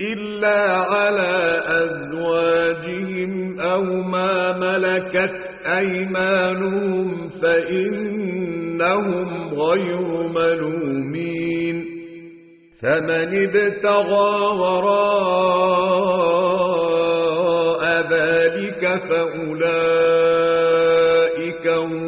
إلا على أزواجهم أو ما ملكت أيمانهم فإنهم غير ملومين فمن ابتغى وراء ذلك فأولئك هم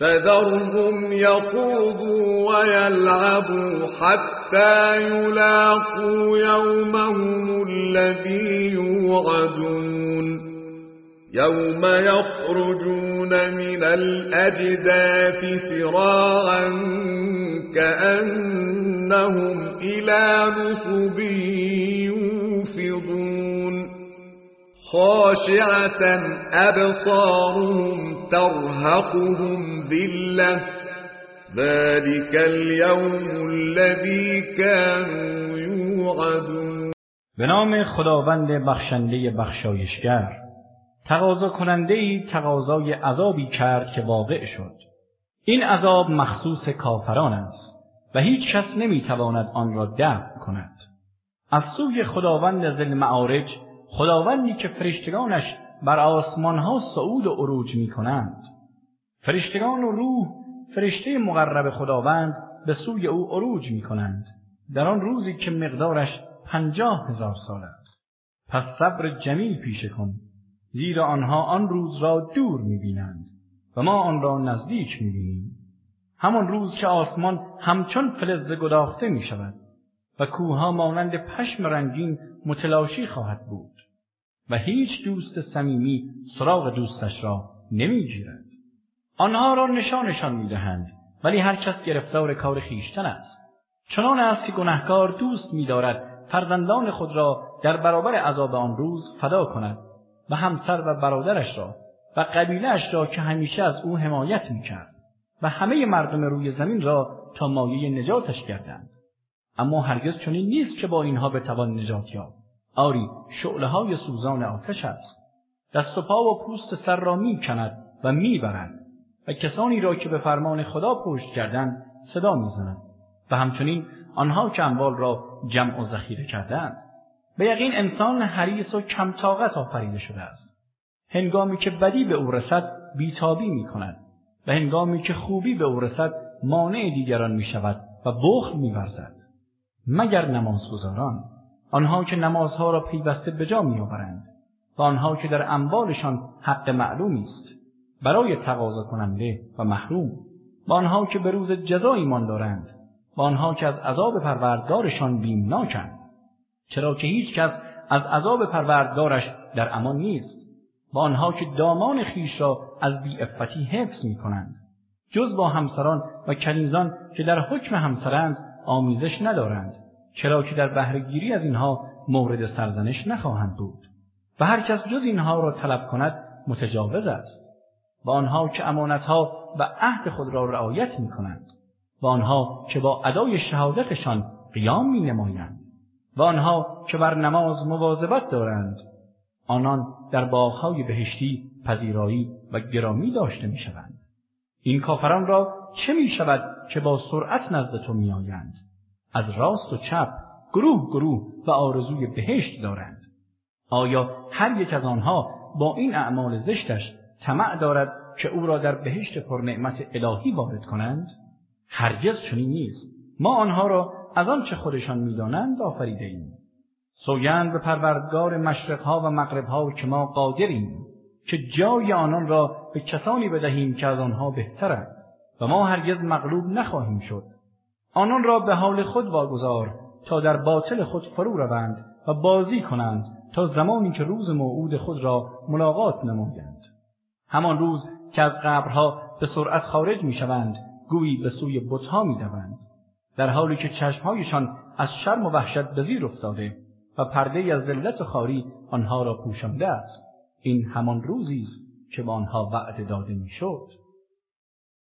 فذرهم يخوضوا ويلعبوا حتى يلاقوا يومهم الذي يوعدون. يوم يخرجون من الأجداث سراعا كأنهم إلى نصب يوفضون خاشعة أبصارهم ترهقهم ذلة. ذلك اليوم الذي كانوا يوعدون. به نام خداوند بخشنده بخشایشگر تقاضا کننده ای تقاضای عذابی کرد که واقع شد. این عذاب مخصوص کافران است و هیچ کس نمی‌تواند آن را دفع کند. از سوی خداوند ذی المعارج خداوندی که فرشتگانش بر آسمانها صعود و عروج می کنند. فرشتگان و روح فرشته مقرب خداوند به سوی او عروج می کنند. در آن روزی که مقدارش پنجاه هزار سال است. پس صبر جمیل پیشه کن. زیرا آنها آن روز را دور می بینند و ما آن را نزدیک می بینیم. همان روز که آسمان همچون فلز گداخته می شود و کوه‌ها مانند پشم رنگین متلاشی خواهد بود. و هیچ دوست صمیمی سراغ دوستش را نمی‌گیرد آنها را نشانشان می‌دهند ولی هر کس گرفتار کار خویشتن است چنان است که گنهکار دوست میدارد فرزندان خود را در برابر عذاب آن روز فدا کند و همسر و برادرش را و قبیله‌اش را که همیشه از او حمایت می‌کرد و همه مردم روی زمین را تا مایه نجاتش گردند اما هرگز چنین نیست که با اینها بتوان نجات یافت. آری شعله های سوزان آتش است. دست و پا و پوست سر را می و می برد و کسانی را که به فرمان خدا پشت کردند صدا می زند و همچنین آنها که اموال را جمع و ذخیره کردند. به یقین انسان حریص و کم طاقت آفریده شده است. هنگامی که بدی به او رسد بیتابی می کند و هنگامی که خوبی به او رسد مانع دیگران می شود و بخل می ورزد. مگر نمازگزاران آنها که نمازها را پیوسته به جا میآورند و آنها که در اموالشان حق معلومی است برای تقاضا کننده و محروم. و آنها که به روز جزا ایمان دارند و آنها که از عذاب پروردگارشان بیمناکند. چرا که هیچ کس از عذاب پروردگارش در امان نیست و آنها که دامان خویش را از بی‌عفتی حفظ می کنند جز با همسران و کنیزان که در حکم همسرند آمیزش ندارند چرا که در بهره‌گیری از اینها مورد سرزنش نخواهند بود و هر کس جز اینها را طلب کند متجاوز است و آنها که امانتها و عهد خود را رعایت می کنند و آنها که با ادای شهادتشان قیام می نمایند و آنها که بر نماز مواظبت دارند آنان در باغهای بهشتی پذیرایی و گرامی داشته می شوند. این کافران را چه می شود که با سرعت نزد تو می آیند؟ از راست و چپ گروه گروه و آرزوی بهشت دارند. آیا هر یک از آنها با این اعمال زشتش طمع دارد که او را در بهشت پرنعمت الهی وارد کنند؟ هرگز چنین نیست. ما آنها را از آنچه خودشان می‌دانند آفریده ایم. سوگند به پروردگار مشرقها و مغربها که ما قادریم که جای آنان را به کسانی بدهیم که از آنها بهترند. و ما هرگز مغلوب نخواهیم شد. آنان را به حال خود واگذار تا در باطل خود فرو روند و بازی کنند تا زمانی که روز موعود خود را ملاقات نمایند. همان روز که از قبرها به سرعت خارج می‌شوند گویی به سوی بتها می‌دوند. در حالی که چشمهایشان از شرم و وحشت به زیر افتاده و پرده از ذلت و خواری آنها را پوشانده است. این همان روزی است که به آنها وعده داده می‌شد.